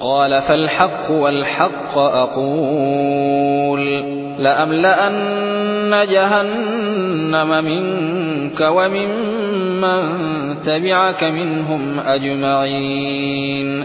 قال فالحق والحق أقول لأملأن جهنم منك ومن من تبعك منهم أجمعين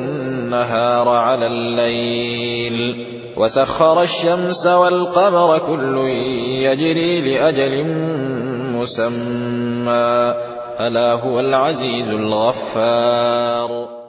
النهار على الليل. وسخر الشمس والقمر كل يجري لأجل مسمى. ألا هو العزيز الغفار.